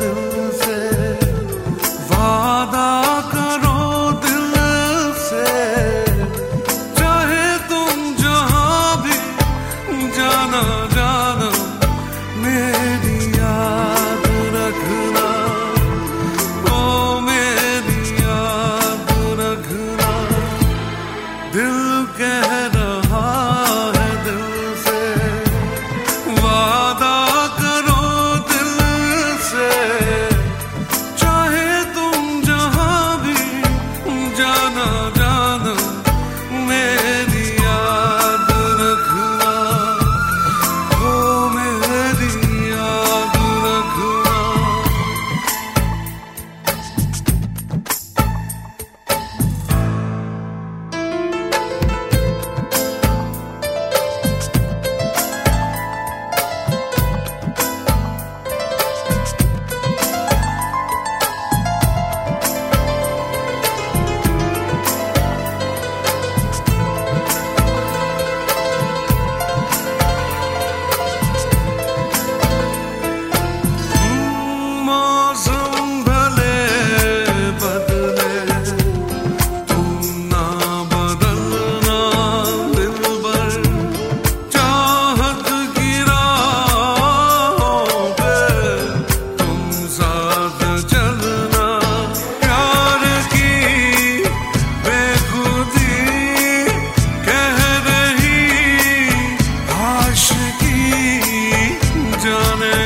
दिल से। वादा करो दिल से। चाहे तुम जहाँ भी जाना जाना, मेरी याद रखना। ओ, मेरी याद दिल कह Don't darling.